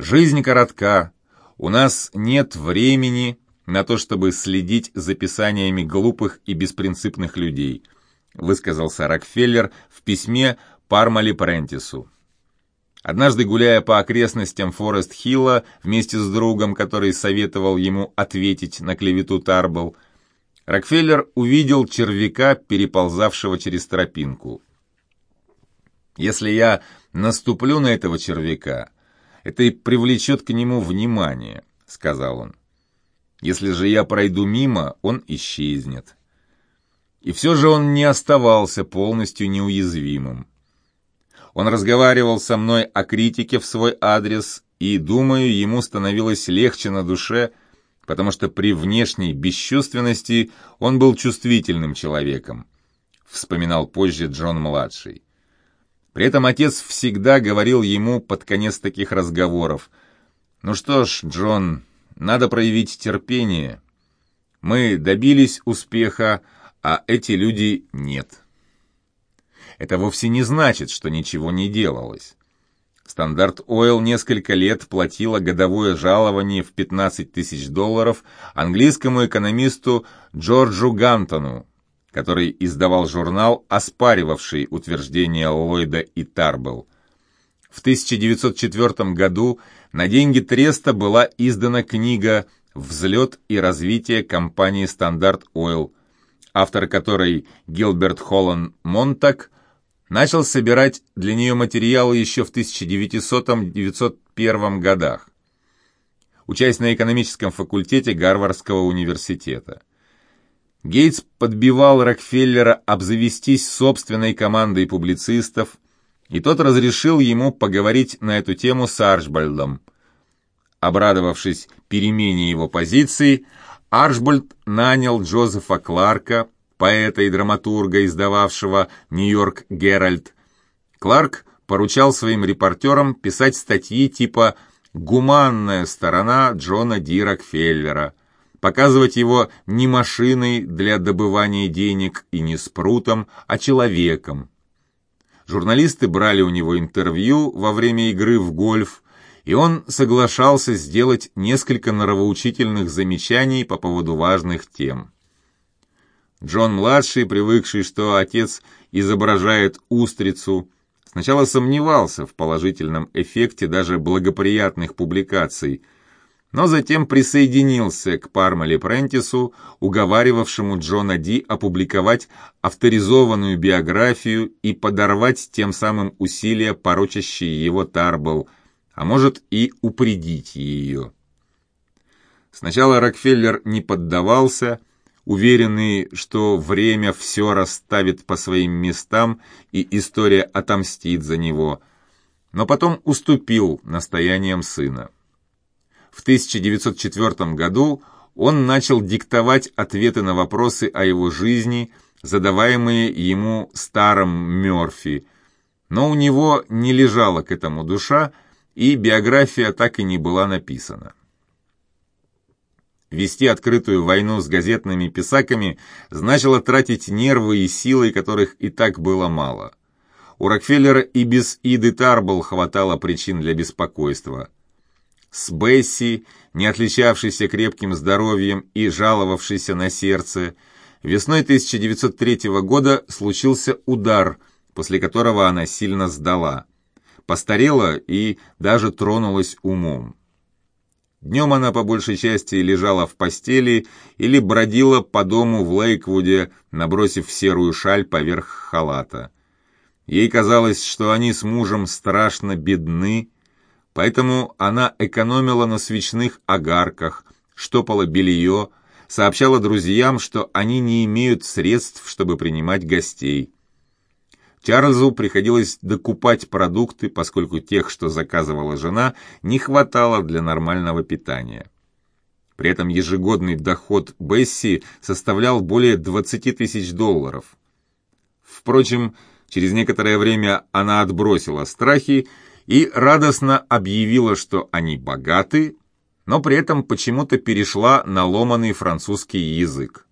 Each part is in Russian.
Жизнь коротка, у нас нет времени на то, чтобы следить за писаниями глупых и беспринципных людей, высказался Рокфеллер в письме Пармали Прентису. Однажды, гуляя по окрестностям Форест-Хилла вместе с другом, который советовал ему ответить на клевету Тарбл, Рокфеллер увидел червяка, переползавшего через тропинку. «Если я наступлю на этого червяка, это и привлечет к нему внимание», — сказал он. «Если же я пройду мимо, он исчезнет». И все же он не оставался полностью неуязвимым. Он разговаривал со мной о критике в свой адрес, и, думаю, ему становилось легче на душе, потому что при внешней бесчувственности он был чувствительным человеком, вспоминал позже Джон-младший. При этом отец всегда говорил ему под конец таких разговоров, «Ну что ж, Джон, надо проявить терпение. Мы добились успеха, а эти люди нет». Это вовсе не значит, что ничего не делалось. Стандарт Ойл несколько лет платила годовое жалование в 15 тысяч долларов английскому экономисту Джорджу Гантону, который издавал журнал, оспаривавший утверждения Ллойда и Тарбелл. В 1904 году на деньги Треста была издана книга «Взлет и развитие компании Стандарт Ойл», автор которой Гилберт Холланд Монтак начал собирать для нее материалы еще в 1900-1901 годах, учась на экономическом факультете Гарвардского университета. Гейтс подбивал Рокфеллера обзавестись собственной командой публицистов, и тот разрешил ему поговорить на эту тему с Арчбальдом. Обрадовавшись перемене его позиции, Арчбальд нанял Джозефа Кларка, поэта и драматурга, издававшего «Нью-Йорк Геральт». Кларк поручал своим репортерам писать статьи типа «Гуманная сторона Джона Ди Рокфеллера», показывать его не машиной для добывания денег и не спрутом, а человеком. Журналисты брали у него интервью во время игры в гольф, и он соглашался сделать несколько нравоучительных замечаний по поводу важных тем. Джон-младший, привыкший, что отец изображает устрицу, сначала сомневался в положительном эффекте даже благоприятных публикаций – но затем присоединился к Пармали Прентису, уговаривавшему Джона Ди опубликовать авторизованную биографию и подорвать тем самым усилия, порочащие его Тарбл, а может и упредить ее. Сначала Рокфеллер не поддавался, уверенный, что время все расставит по своим местам и история отомстит за него, но потом уступил настояниям сына. В 1904 году он начал диктовать ответы на вопросы о его жизни, задаваемые ему старым Мёрфи, но у него не лежала к этому душа, и биография так и не была написана. Вести открытую войну с газетными писаками значило тратить нервы и силы, которых и так было мало. У Рокфеллера и без Иды Тарбл хватало причин для беспокойства. С Бесси, не отличавшейся крепким здоровьем и жаловавшейся на сердце, весной 1903 года случился удар, после которого она сильно сдала. Постарела и даже тронулась умом. Днем она по большей части лежала в постели или бродила по дому в Лейквуде, набросив серую шаль поверх халата. Ей казалось, что они с мужем страшно бедны, Поэтому она экономила на свечных огарках, штопала белье, сообщала друзьям, что они не имеют средств, чтобы принимать гостей. Чарльзу приходилось докупать продукты, поскольку тех, что заказывала жена, не хватало для нормального питания. При этом ежегодный доход Бесси составлял более 20 тысяч долларов. Впрочем, через некоторое время она отбросила страхи и радостно объявила, что они богаты, но при этом почему-то перешла на ломаный французский язык.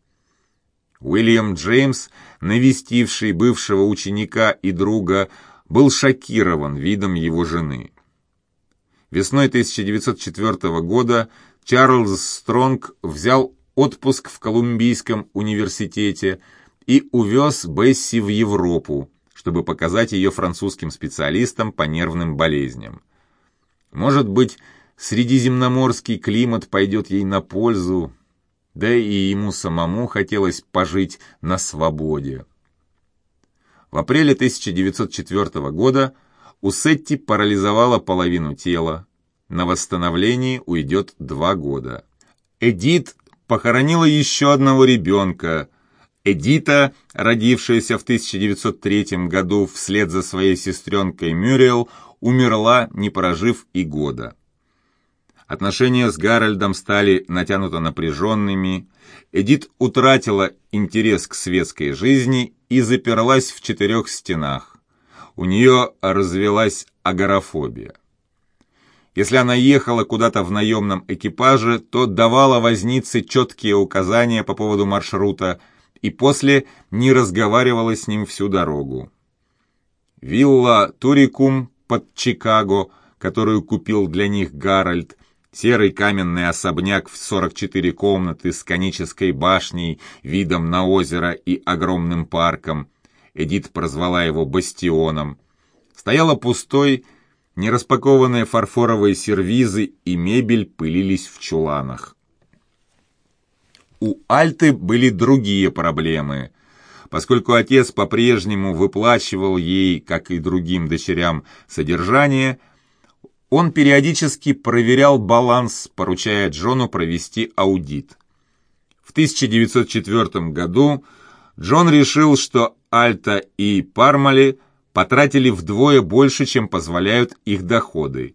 Уильям Джеймс, навестивший бывшего ученика и друга, был шокирован видом его жены. Весной 1904 года Чарльз Стронг взял отпуск в Колумбийском университете и увез Бесси в Европу, чтобы показать ее французским специалистам по нервным болезням. Может быть, средиземноморский климат пойдет ей на пользу, да и ему самому хотелось пожить на свободе. В апреле 1904 года у Сетти парализовала половину тела. На восстановление уйдет два года. Эдит похоронила еще одного ребенка. Эдита, родившаяся в 1903 году вслед за своей сестренкой Мюрриел, умерла, не прожив и года. Отношения с Гарольдом стали натянуто напряженными, Эдит утратила интерес к светской жизни и заперлась в четырех стенах. У нее развелась агорафобия. Если она ехала куда-то в наемном экипаже, то давала вознице четкие указания по поводу маршрута и после не разговаривала с ним всю дорогу. Вилла Турикум под Чикаго, которую купил для них Гарольд, серый каменный особняк в 44 комнаты с конической башней, видом на озеро и огромным парком. Эдит прозвала его «Бастионом». Стояла пустой, нераспакованные фарфоровые сервизы и мебель пылились в чуланах. У Альты были другие проблемы. Поскольку отец по-прежнему выплачивал ей, как и другим дочерям, содержание, он периодически проверял баланс, поручая Джону провести аудит. В 1904 году Джон решил, что Альта и Пармали потратили вдвое больше, чем позволяют их доходы.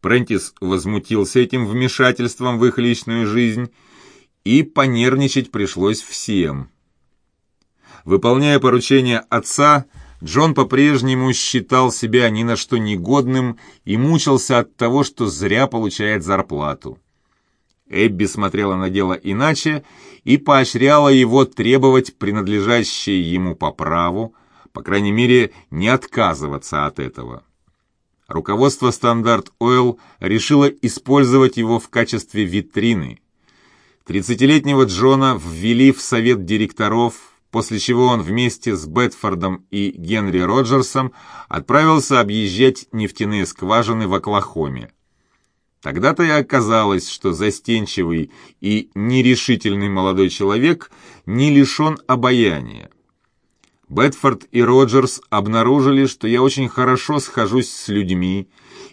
Прентис возмутился этим вмешательством в их личную жизнь, и понервничать пришлось всем. Выполняя поручение отца, Джон по-прежнему считал себя ни на что негодным и мучился от того, что зря получает зарплату. Эбби смотрела на дело иначе и поощряла его требовать принадлежащее ему по праву, по крайней мере, не отказываться от этого. Руководство Стандарт Ойл решило использовать его в качестве витрины. Тридцатилетнего Джона ввели в совет директоров, после чего он вместе с Бетфордом и Генри Роджерсом отправился объезжать нефтяные скважины в Оклахоме. Тогда-то и оказалось, что застенчивый и нерешительный молодой человек не лишен обаяния. Бетфорд и Роджерс обнаружили, что я очень хорошо схожусь с людьми,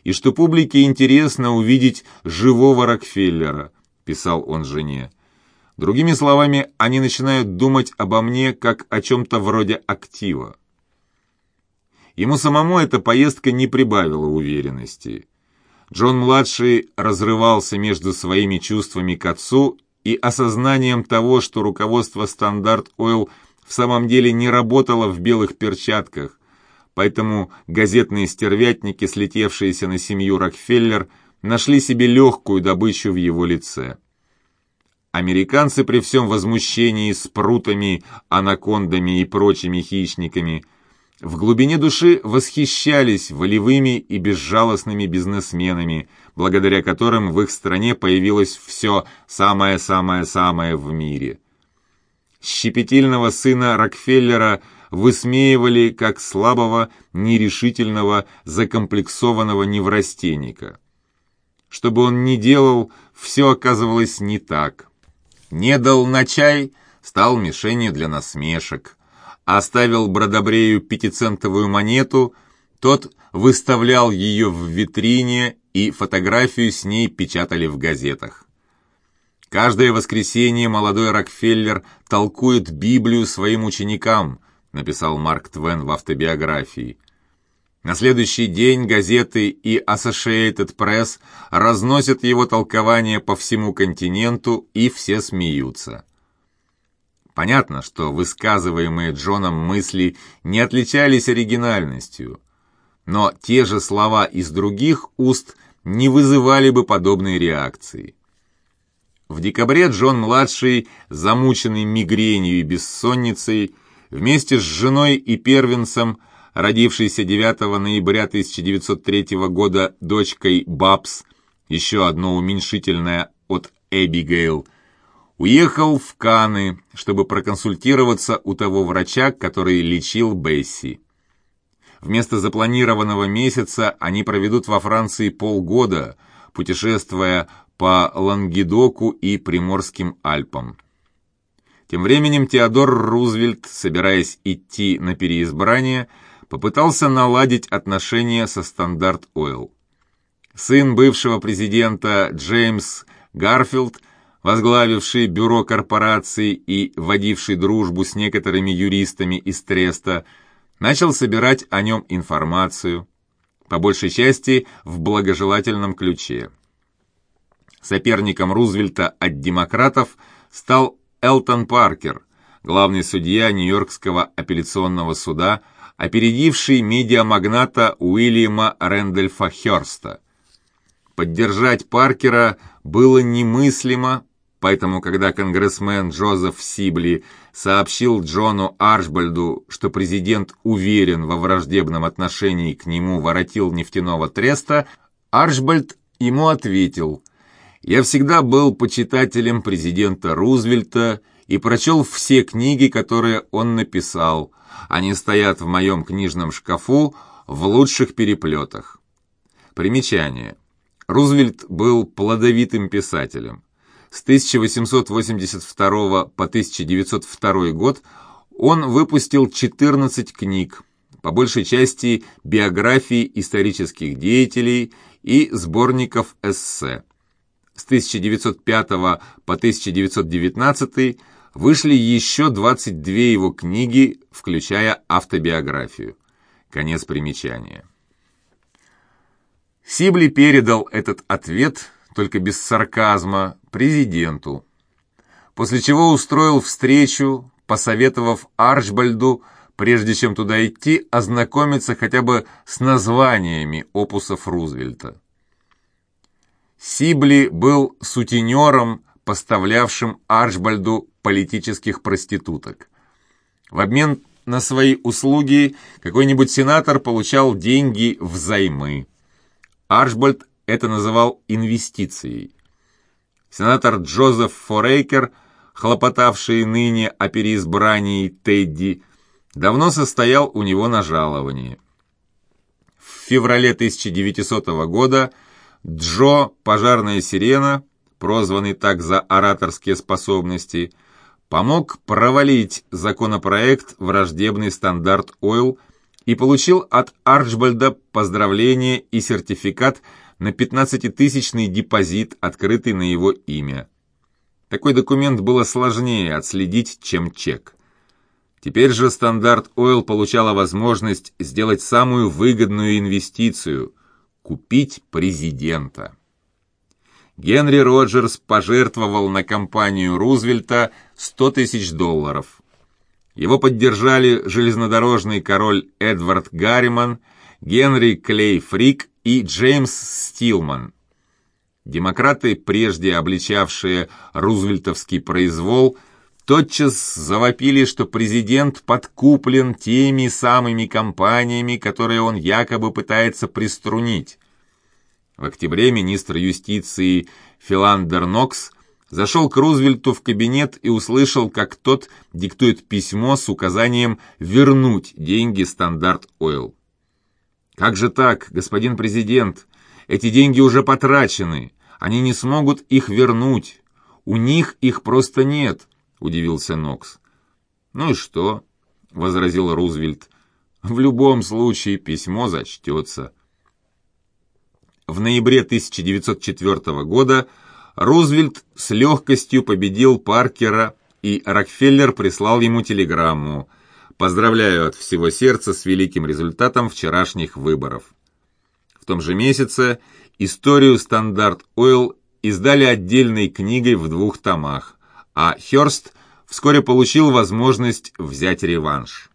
и что публике интересно увидеть живого Рокфеллера, писал он жене. Другими словами, они начинают думать обо мне как о чем-то вроде актива. Ему самому эта поездка не прибавила уверенности. Джон-младший разрывался между своими чувствами к отцу и осознанием того, что руководство «Стандарт Ойл» в самом деле не работало в белых перчатках, поэтому газетные стервятники, слетевшиеся на семью Рокфеллер, нашли себе легкую добычу в его лице. Американцы при всем возмущении с прутами, анакондами и прочими хищниками в глубине души восхищались волевыми и безжалостными бизнесменами, благодаря которым в их стране появилось все самое-самое-самое в мире. Щепетильного сына Рокфеллера высмеивали как слабого, нерешительного, закомплексованного неврастенника. Что бы он ни делал, все оказывалось не так не дал на чай, стал мишенью для насмешек. Оставил Бродобрею пятицентовую монету, тот выставлял ее в витрине, и фотографию с ней печатали в газетах. Каждое воскресенье молодой Рокфеллер толкует Библию своим ученикам, написал Марк Твен в автобиографии. На следующий день газеты и Associated Press разносят его толкование по всему континенту, и все смеются. Понятно, что высказываемые Джоном мысли не отличались оригинальностью, но те же слова из других уст не вызывали бы подобной реакции. В декабре Джон-младший, замученный мигренью и бессонницей, вместе с женой и первенцем – родившейся 9 ноября 1903 года дочкой Бабс, еще одно уменьшительное от Эбигейл, уехал в Каны, чтобы проконсультироваться у того врача, который лечил Бесси. Вместо запланированного месяца они проведут во Франции полгода, путешествуя по Лангедоку и Приморским Альпам. Тем временем Теодор Рузвельт, собираясь идти на переизбрание, попытался наладить отношения со Стандарт Ойл. Сын бывшего президента Джеймс Гарфилд, возглавивший бюро корпораций и водивший дружбу с некоторыми юристами из Треста, начал собирать о нем информацию, по большей части в благожелательном ключе. Соперником Рузвельта от демократов стал Элтон Паркер, главный судья Нью-Йоркского апелляционного суда, опередивший медиамагната Уильяма Рэндольфа Хёрста. Поддержать Паркера было немыслимо, поэтому когда конгрессмен Джозеф Сибли сообщил Джону Арчбальду, что президент уверен во враждебном отношении к нему воротил нефтяного треста, Арчбальд ему ответил – я всегда был почитателем президента Рузвельта и прочел все книги, которые он написал. Они стоят в моем книжном шкафу в лучших переплетах. Примечание. Рузвельт был плодовитым писателем. С 1882 по 1902 год он выпустил 14 книг, по большей части биографии исторических деятелей и сборников эссе с 1905 по 1919 вышли еще 22 его книги, включая автобиографию. Конец примечания. Сибли передал этот ответ, только без сарказма, президенту, после чего устроил встречу, посоветовав Арчбальду, прежде чем туда идти, ознакомиться хотя бы с названиями опусов Рузвельта. Сибли был сутенером, поставлявшим Арчбальду политических проституток. В обмен на свои услуги какой-нибудь сенатор получал деньги взаймы. Арчбальд это называл инвестицией. Сенатор Джозеф Форейкер, хлопотавший ныне о переизбрании Тедди, давно состоял у него на жаловании. В феврале 1900 года Джо, пожарная сирена, прозванный так за ораторские способности, помог провалить законопроект «Враждебный стандарт Ойл» и получил от Арчбальда поздравление и сертификат на 15-тысячный депозит, открытый на его имя. Такой документ было сложнее отследить, чем чек. Теперь же Стандарт Ойл получала возможность сделать самую выгодную инвестицию – купить президента. Генри Роджерс пожертвовал на кампанию Рузвельта 100 тысяч долларов. Его поддержали железнодорожный король Эдвард Гарриман, Генри Клей Фрик и Джеймс Стилман. Демократы, прежде обличавшие рузвельтовский произвол, тотчас завопили, что президент подкуплен теми самыми компаниями, которые он якобы пытается приструнить. В октябре министр юстиции Филандер Нокс зашел к Рузвельту в кабинет и услышал, как тот диктует письмо с указанием вернуть деньги «Стандарт Ойл». «Как же так, господин президент? Эти деньги уже потрачены. Они не смогут их вернуть. У них их просто нет», — удивился Нокс. «Ну и что?» — возразил Рузвельт. «В любом случае письмо зачтется». В ноябре 1904 года Рузвельт с легкостью победил Паркера, и Рокфеллер прислал ему телеграмму «Поздравляю от всего сердца с великим результатом вчерашних выборов». В том же месяце историю «Стандарт Ойл» издали отдельной книгой в двух томах, а Хёрст вскоре получил возможность взять реванш.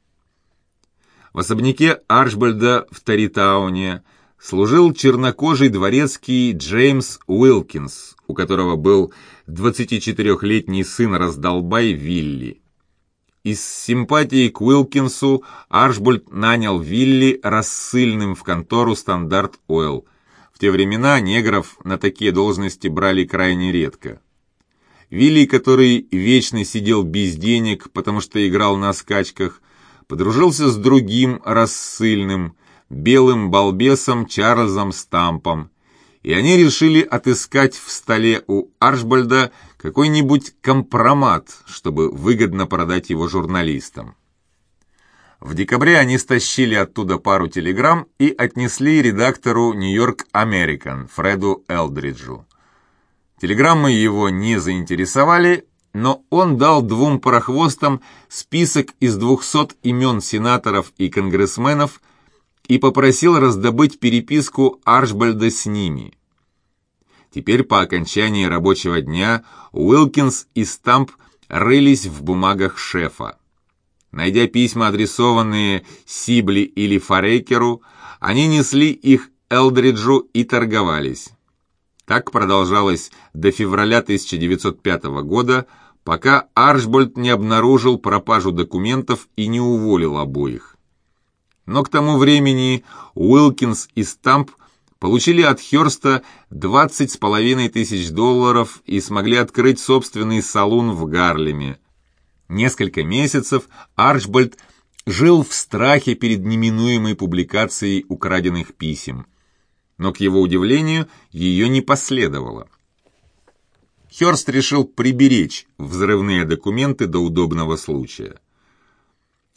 В особняке Арчбальда в Таритауне – служил чернокожий дворецкий Джеймс Уилкинс, у которого был 24-летний сын раздолбай Вилли. Из симпатии к Уилкинсу Аршбольд нанял Вилли рассыльным в контору «Стандарт Ойл». В те времена негров на такие должности брали крайне редко. Вилли, который вечно сидел без денег, потому что играл на скачках, подружился с другим рассыльным, белым балбесом Чарльзом Стампом, и они решили отыскать в столе у Аршбольда какой-нибудь компромат, чтобы выгодно продать его журналистам. В декабре они стащили оттуда пару телеграмм и отнесли редактору «Нью-Йорк Американ» Фреду Элдриджу. Телеграммы его не заинтересовали, но он дал двум парохвостам список из 200 имен сенаторов и конгрессменов и попросил раздобыть переписку Аршбальда с ними. Теперь по окончании рабочего дня Уилкинс и Стамп рылись в бумагах шефа. Найдя письма, адресованные Сибли или Фарейкеру, они несли их Элдриджу и торговались. Так продолжалось до февраля 1905 года, пока Аршбольд не обнаружил пропажу документов и не уволил обоих. Но к тому времени Уилкинс и Стамп получили от Хёрста 20 с половиной тысяч долларов и смогли открыть собственный салон в Гарлеме. Несколько месяцев Арчбольд жил в страхе перед неминуемой публикацией украденных писем. Но, к его удивлению, ее не последовало. Хёрст решил приберечь взрывные документы до удобного случая.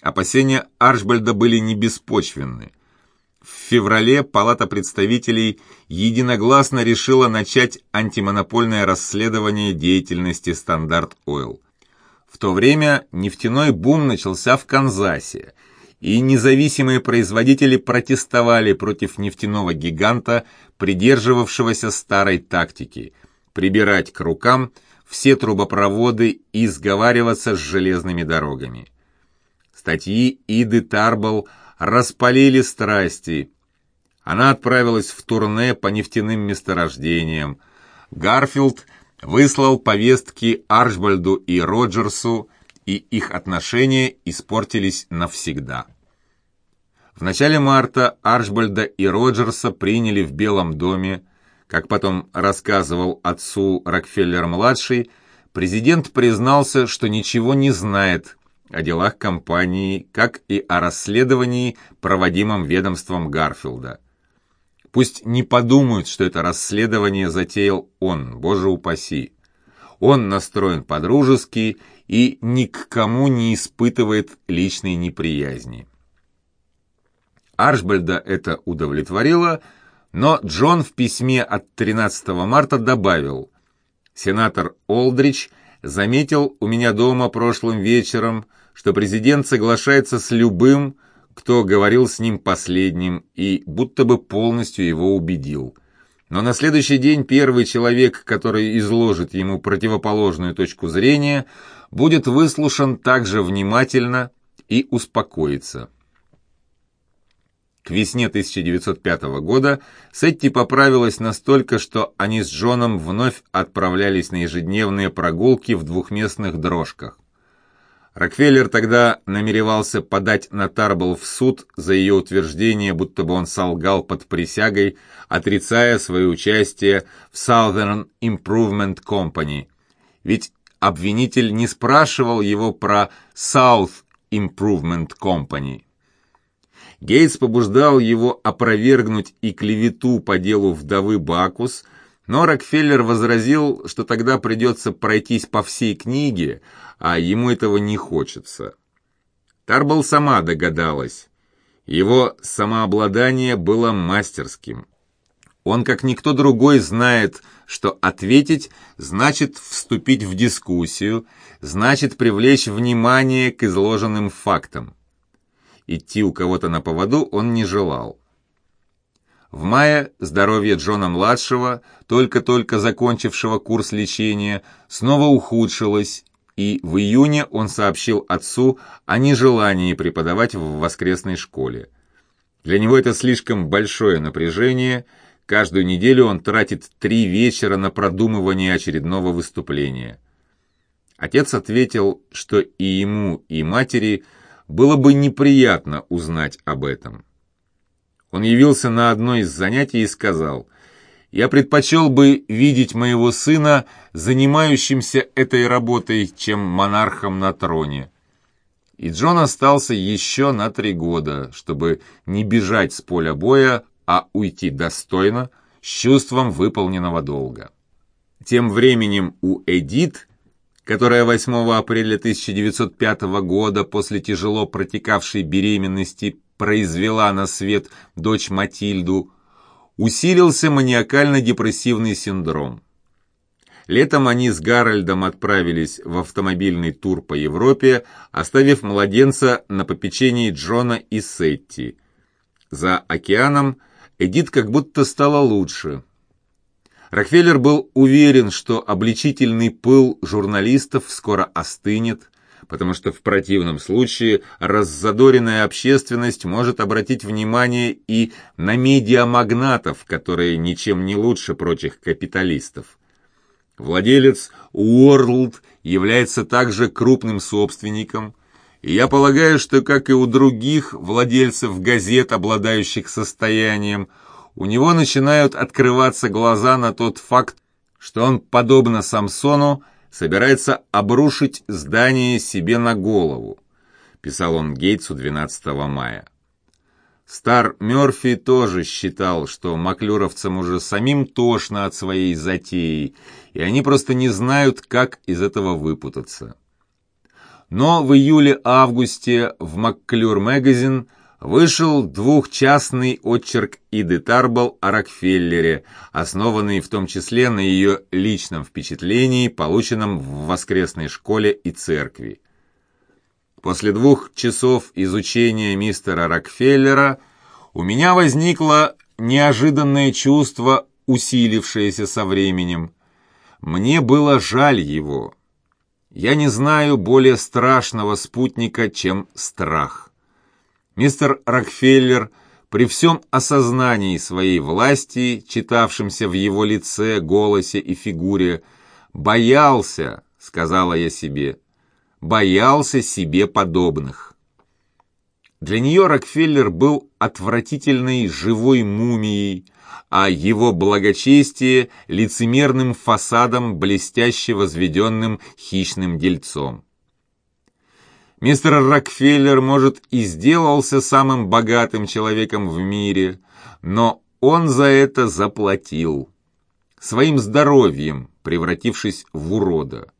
Опасения Арчбольда были не беспочвенны. В феврале Палата представителей единогласно решила начать антимонопольное расследование деятельности «Стандарт Ойл». В то время нефтяной бум начался в Канзасе, и независимые производители протестовали против нефтяного гиганта, придерживавшегося старой тактики – прибирать к рукам все трубопроводы и сговариваться с железными дорогами. Статьи Иды Тарбл распалили страсти. Она отправилась в турне по нефтяным месторождениям. Гарфилд выслал повестки Арчбальду и Роджерсу, и их отношения испортились навсегда. В начале марта Арчбальда и Роджерса приняли в Белом доме. Как потом рассказывал отцу Рокфеллер-младший, президент признался, что ничего не знает о делах компании, как и о расследовании, проводимом ведомством Гарфилда. Пусть не подумают, что это расследование затеял он, боже упаси. Он настроен по-дружески и ни к кому не испытывает личной неприязни. Аршбальда это удовлетворило, но Джон в письме от 13 марта добавил «Сенатор Олдрич заметил у меня дома прошлым вечером, что президент соглашается с любым, кто говорил с ним последним, и будто бы полностью его убедил. Но на следующий день первый человек, который изложит ему противоположную точку зрения, будет выслушан также внимательно и успокоится. К весне 1905 года Сетти поправилась настолько, что они с Джоном вновь отправлялись на ежедневные прогулки в двухместных дрожках. Рокфеллер тогда намеревался подать на Тарбл в суд за ее утверждение, будто бы он солгал под присягой, отрицая свое участие в Southern Improvement Company. Ведь обвинитель не спрашивал его про South Improvement Company. Гейтс побуждал его опровергнуть и клевету по делу вдовы Бакус – но Рокфеллер возразил, что тогда придется пройтись по всей книге, а ему этого не хочется. Тарбл сама догадалась. Его самообладание было мастерским. Он, как никто другой, знает, что ответить значит вступить в дискуссию, значит привлечь внимание к изложенным фактам. Идти у кого-то на поводу он не желал. В мае здоровье Джона-младшего, только-только закончившего курс лечения, снова ухудшилось, и в июне он сообщил отцу о нежелании преподавать в воскресной школе. Для него это слишком большое напряжение, каждую неделю он тратит три вечера на продумывание очередного выступления. Отец ответил, что и ему, и матери было бы неприятно узнать об этом. Он явился на одно из занятий и сказал, «Я предпочел бы видеть моего сына занимающимся этой работой, чем монархом на троне». И Джон остался еще на три года, чтобы не бежать с поля боя, а уйти достойно, с чувством выполненного долга. Тем временем у Эдит, которая 8 апреля 1905 года после тяжело протекавшей беременности произвела на свет дочь Матильду, усилился маниакально-депрессивный синдром. Летом они с Гарольдом отправились в автомобильный тур по Европе, оставив младенца на попечении Джона и Сетти. За океаном Эдит как будто стала лучше. Рокфеллер был уверен, что обличительный пыл журналистов скоро остынет, потому что в противном случае раззадоренная общественность может обратить внимание и на медиамагнатов, которые ничем не лучше прочих капиталистов. Владелец Уорлд является также крупным собственником, и я полагаю, что, как и у других владельцев газет, обладающих состоянием, у него начинают открываться глаза на тот факт, что он, подобно Самсону, собирается обрушить здание себе на голову, писал он Гейтсу 12 мая. Стар Мёрфи тоже считал, что маклюровцам уже самим тошно от своей затеи, и они просто не знают, как из этого выпутаться. Но в июле-августе в Макклюр Магазин вышел двухчастный отчерк Иды Тарбл о Рокфеллере, основанный в том числе на ее личном впечатлении, полученном в воскресной школе и церкви. После двух часов изучения мистера Рокфеллера у меня возникло неожиданное чувство, усилившееся со временем. Мне было жаль его. Я не знаю более страшного спутника, чем страх. Мистер Рокфеллер при всем осознании своей власти, читавшемся в его лице, голосе и фигуре, боялся, сказала я себе, боялся себе подобных. Для нее Рокфеллер был отвратительной живой мумией, а его благочестие – лицемерным фасадом, блестяще возведенным хищным дельцом. Мистер Рокфеллер, может, и сделался самым богатым человеком в мире, но он за это заплатил. Своим здоровьем, превратившись в урода.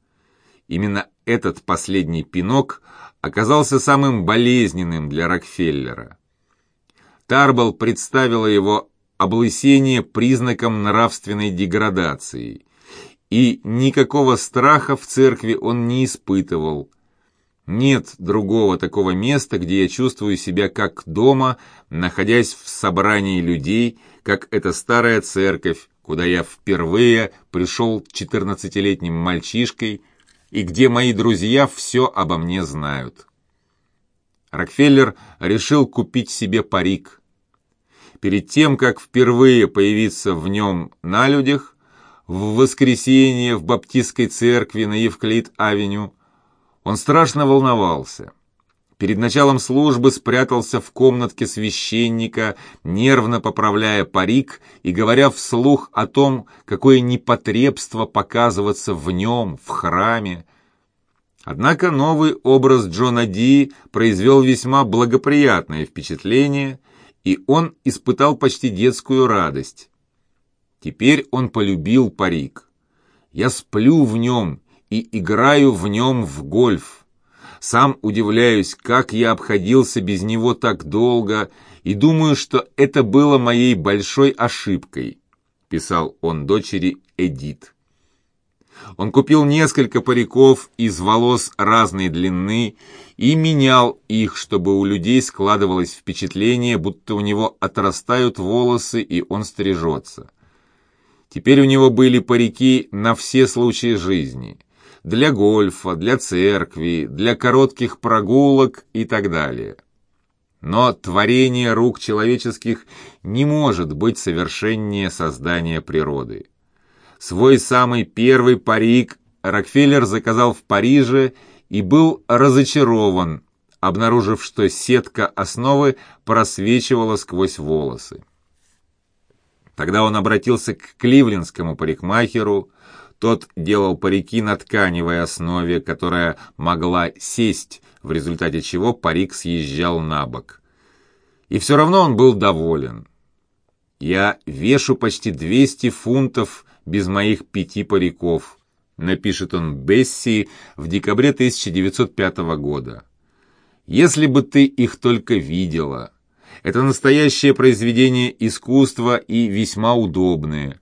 Именно этот последний пинок оказался самым болезненным для Рокфеллера. Тарбл представила его облысение признаком нравственной деградации, и никакого страха в церкви он не испытывал – нет другого такого места, где я чувствую себя как дома, находясь в собрании людей, как эта старая церковь, куда я впервые пришел четырнадцатилетним мальчишкой и где мои друзья все обо мне знают. Рокфеллер решил купить себе парик. Перед тем, как впервые появиться в нем на людях, в воскресенье в Баптистской церкви на Евклид-авеню, он страшно волновался. Перед началом службы спрятался в комнатке священника, нервно поправляя парик и говоря вслух о том, какое непотребство показываться в нем, в храме. Однако новый образ Джона Ди произвел весьма благоприятное впечатление, и он испытал почти детскую радость. Теперь он полюбил парик. «Я сплю в нем и играю в нем в гольф. Сам удивляюсь, как я обходился без него так долго, и думаю, что это было моей большой ошибкой», — писал он дочери Эдит. Он купил несколько париков из волос разной длины и менял их, чтобы у людей складывалось впечатление, будто у него отрастают волосы и он стрижется. Теперь у него были парики на все случаи жизни — для гольфа, для церкви, для коротких прогулок и так далее. Но творение рук человеческих не может быть совершеннее создания природы. Свой самый первый парик Рокфеллер заказал в Париже и был разочарован, обнаружив, что сетка основы просвечивала сквозь волосы. Тогда он обратился к кливлендскому парикмахеру, тот делал парики на тканевой основе, которая могла сесть, в результате чего парик съезжал на бок. И все равно он был доволен. «Я вешу почти 200 фунтов без моих пяти париков», напишет он Бесси в декабре 1905 года. «Если бы ты их только видела. Это настоящее произведение искусства и весьма удобное.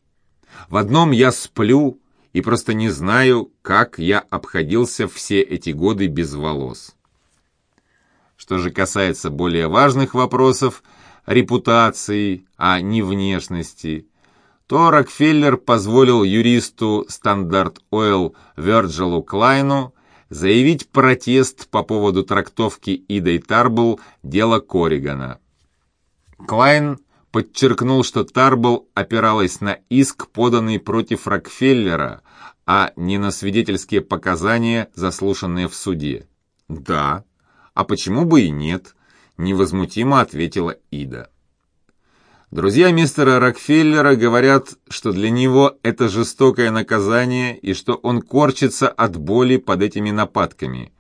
В одном я сплю и просто не знаю, как я обходился все эти годы без волос». Что же касается более важных вопросов, репутации, а не внешности, то Рокфеллер позволил юристу Стандарт Ойл Вёрджилу Клайну заявить протест по поводу трактовки Идой Тарбл дела Корригана. Клайн подчеркнул, что Тарбл опиралась на иск, поданный против Рокфеллера, а не на свидетельские показания, заслушанные в суде. Да, а почему бы и нет, невозмутимо ответила Ида. Друзья мистера Рокфеллера говорят, что для него это жестокое наказание и что он корчится от боли под этими нападками,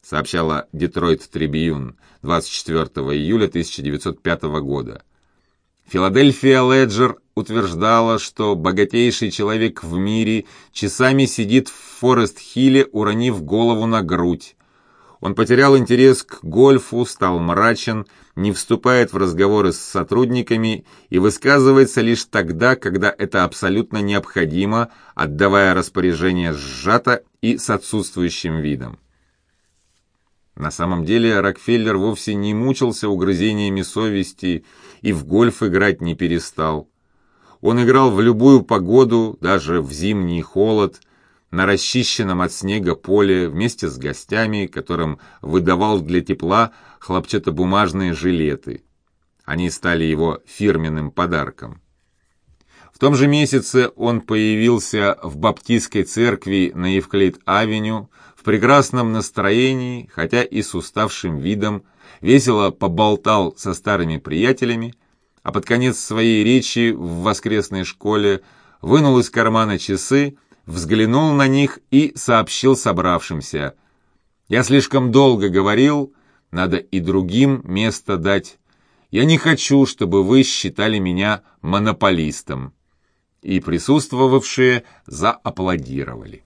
сообщала Детройт Трибьюн 24 июля 1905 года. Филадельфия Леджер утверждала, что богатейший человек в мире часами сидит в Форест-Хилле, уронив голову на грудь, он потерял интерес к гольфу, стал мрачен, не вступает в разговоры с сотрудниками и высказывается лишь тогда, когда это абсолютно необходимо, отдавая распоряжение сжато и с отсутствующим видом. На самом деле Рокфеллер вовсе не мучился угрызениями совести и в гольф играть не перестал. Он играл в любую погоду, даже в зимний холод – на расчищенном от снега поле вместе с гостями, которым выдавал для тепла хлопчатобумажные жилеты. Они стали его фирменным подарком. В том же месяце он появился в баптистской церкви на Евклид-авеню в прекрасном настроении, хотя и с уставшим видом, весело поболтал со старыми приятелями, а под конец своей речи в воскресной школе вынул из кармана часы взглянул на них и сообщил собравшимся. «Я слишком долго говорил, надо и другим место дать. Я не хочу, чтобы вы считали меня монополистом». И присутствовавшие зааплодировали.